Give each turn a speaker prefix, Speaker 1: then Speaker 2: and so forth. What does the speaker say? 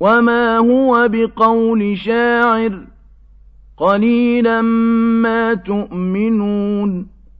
Speaker 1: وما هو بقول شاعر قليلا ما تؤمنون